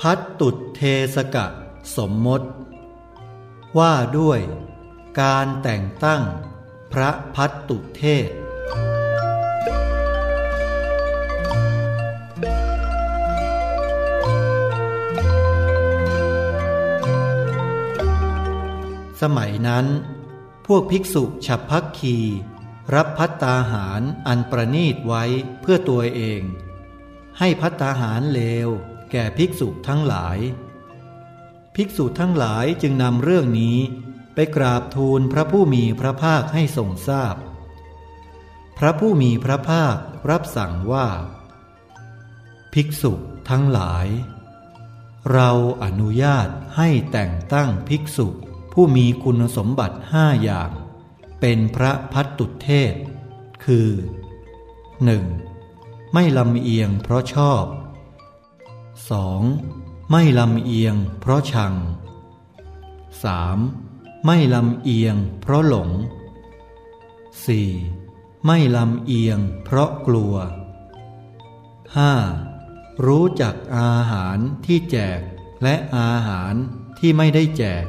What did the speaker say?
พัดตุดเทสกะ สมมติ ว่าด้วยการแต่งตั้งพระพัดตุเทศ สมัยนั้น พวกภิกษุฉับพักคีรับพัตตาหารอันประนีตไว้เพื่อตัวเอง ให้พัตตาหารเลว แก่ภิกษุทั้งหลาย ภิกษุทั้งหลายจึงนำเรื่องนี้ไปกราบทูลพระผู้มีพระภาคให้ทรงทราบพพระผู้มีพระภาครับสั่งว่า ภิกษุทั้งหลาย เราอนุญาตให้แต่งตั้งภิกษุผู้มีคุณสมบัติห้าอย่าง เป็นพระพัตตุเทศ คือ 1. ไม่ลำเอียงเพราะชอบ 2. ไม่ลำเอียงเพราะชัง 3. ไม่ลำเอียงเพราะหลง 4. ไม่ลำเอียงเพราะกลัว 5. รู้จักอาหารที่แจกและอาหารที่ไม่ได้แจก